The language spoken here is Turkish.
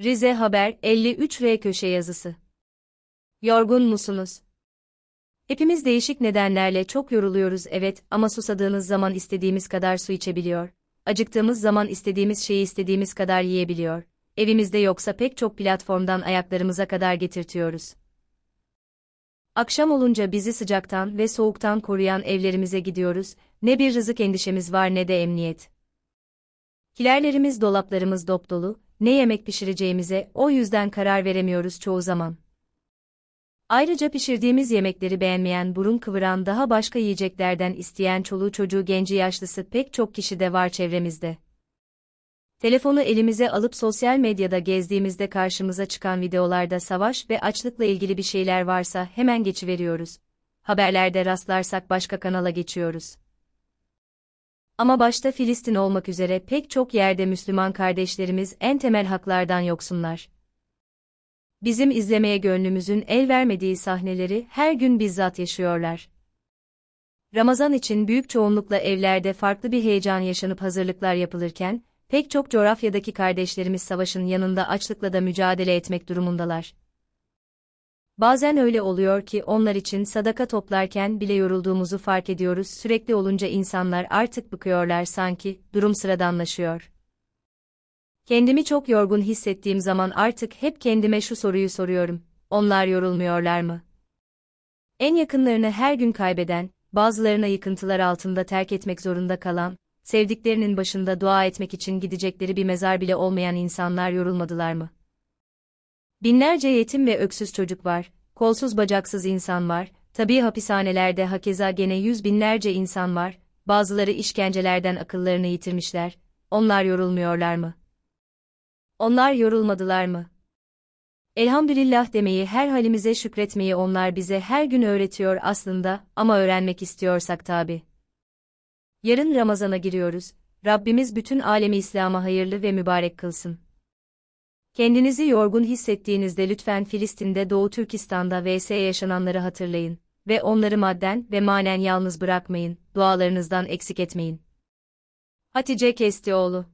Rize Haber 53R köşe yazısı. Yorgun musunuz? Hepimiz değişik nedenlerle çok yoruluyoruz evet ama susadığınız zaman istediğimiz kadar su içebiliyor. Acıktığımız zaman istediğimiz şeyi istediğimiz kadar yiyebiliyor. Evimizde yoksa pek çok platformdan ayaklarımıza kadar getirtiyoruz. Akşam olunca bizi sıcaktan ve soğuktan koruyan evlerimize gidiyoruz, ne bir rızık endişemiz var ne de emniyet. Kilerlerimiz dolaplarımız dop dolu, ne yemek pişireceğimize o yüzden karar veremiyoruz çoğu zaman. Ayrıca pişirdiğimiz yemekleri beğenmeyen burun kıvıran daha başka yiyeceklerden isteyen çoluğu çocuğu genci yaşlısı pek çok kişi de var çevremizde. Telefonu elimize alıp sosyal medyada gezdiğimizde karşımıza çıkan videolarda savaş ve açlıkla ilgili bir şeyler varsa hemen geçiveriyoruz. Haberlerde rastlarsak başka kanala geçiyoruz. Ama başta Filistin olmak üzere pek çok yerde Müslüman kardeşlerimiz en temel haklardan yoksunlar. Bizim izlemeye gönlümüzün el vermediği sahneleri her gün bizzat yaşıyorlar. Ramazan için büyük çoğunlukla evlerde farklı bir heyecan yaşanıp hazırlıklar yapılırken, pek çok coğrafyadaki kardeşlerimiz savaşın yanında açlıkla da mücadele etmek durumundalar. Bazen öyle oluyor ki onlar için sadaka toplarken bile yorulduğumuzu fark ediyoruz. Sürekli olunca insanlar artık bıkıyorlar sanki, durum sıradanlaşıyor. Kendimi çok yorgun hissettiğim zaman artık hep kendime şu soruyu soruyorum. Onlar yorulmuyorlar mı? En yakınlarını her gün kaybeden, bazılarına yıkıntılar altında terk etmek zorunda kalan, sevdiklerinin başında dua etmek için gidecekleri bir mezar bile olmayan insanlar yorulmadılar mı? Binlerce yetim ve öksüz çocuk var, kolsuz bacaksız insan var, tabii hapishanelerde hakeza gene yüz binlerce insan var, bazıları işkencelerden akıllarını yitirmişler, onlar yorulmuyorlar mı? Onlar yorulmadılar mı? Elhamdülillah demeyi her halimize şükretmeyi onlar bize her gün öğretiyor aslında ama öğrenmek istiyorsak tabi. Yarın Ramazan'a giriyoruz, Rabbimiz bütün alemi İslam'a hayırlı ve mübarek kılsın. Kendinizi yorgun hissettiğinizde lütfen Filistin'de Doğu Türkistan'da vs yaşananları hatırlayın ve onları madden ve manen yalnız bırakmayın, dualarınızdan eksik etmeyin. Hatice Kestioğlu